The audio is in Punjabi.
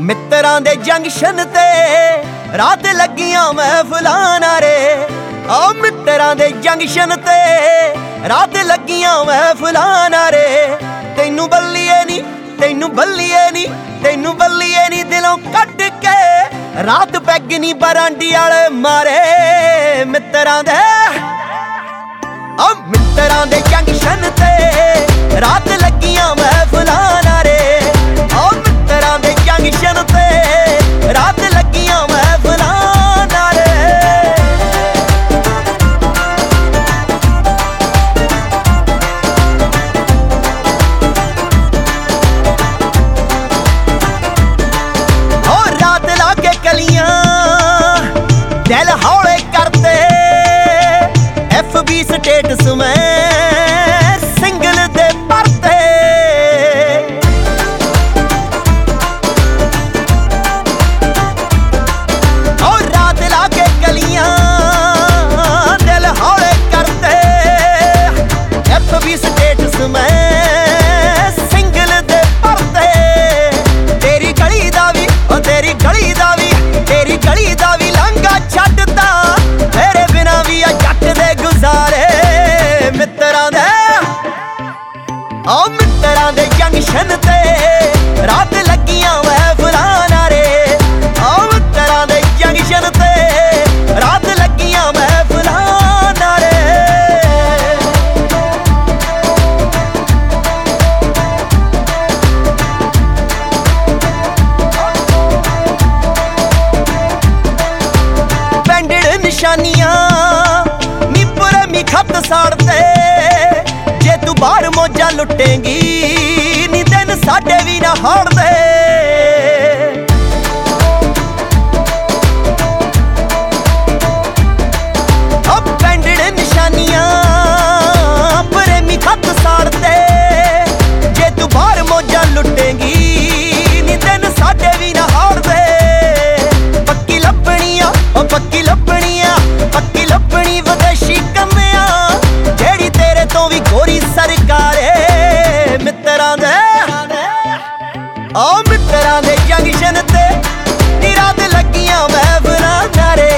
ਮਿੱਤਰਾਂ ਦੇ ਜੰਕਸ਼ਨ ਤੇ ਰਾਤ ਲੱਗੀਆਂ ਮਹਿਫਲਾਂ ਨਾਰੇ। ਆ ਮਿੱਤਰਾਂ ਦੇ ਜੰਕਸ਼ਨ ਤੇ ਰਾਤ ਲੱਗੀਆਂ ਮਹਿਫਲਾਂ ਨਾਰੇ। ਤੈਨੂੰ ਬੱਲੀਏ ਨਹੀਂ ਤੈਨੂੰ ਬੱਲੀਏ ਨਹੀਂ ਤੈਨੂੰ ਬੱਲੀਏ ਨਹੀਂ ਦਿਲੋਂ ਕੱਢ ਕੇ ਰਾਤ ਪੈਗ ਨਹੀਂ ਬਰਾਂਡੀ ਵਾਲੇ ਮਾਰੇ। ਮਿੱਤਰਾਂ ਦੇ ਆ ਮਿੱਤਰਾਂ ਦੇ ਜੰਕਸ਼ਨ ਲਾ ਕੇ ਕਲੀਆਂ ਦਿਲ ਹੌਲੇ ਕਰਤੇ ਐਫਬੀ ਸਟੇਟਸ ਮੈਂ। ਮਿੱਤਰਾਂ ਦੇ ਜੰਕਸ਼ਨ ਤੇ। ਰਾਤ ਲੱਗੀਆਂ ਮਹਿਫਲਾਂ ਨਾਰੇ ਓ ਮਿੱਤਰਾਂ ਦੇ ਜੰਕਸ਼ਨ ਤੇ। ਰਾਤ ਲੱਗੀਆਂ ਮਹਿਫਲਾਂ ਨਾਰੇ ਬੈਂਡਡ ਨਿਸ਼ਾਨੀਆਂ ਨੀ ਪੁਰਮੀ ਖੱਤ ਸਾੜਦੇ। ਮੋਜਾ ਲੁੱਟੇਗੀ। ਨੀ ਦਿਨ ਸਾਡੇ ਵੀ ਨਾ ਹਾਰਦੇ ਮਿੱਤਰਾਂ ਦੇ ਜੰਕਸ਼ਨ ਤੇ ਨੀਰਾ ਤੇ ਲੱਗੀਆਂ ਮਹਿਫਲਾਂ ਨਾਰੇ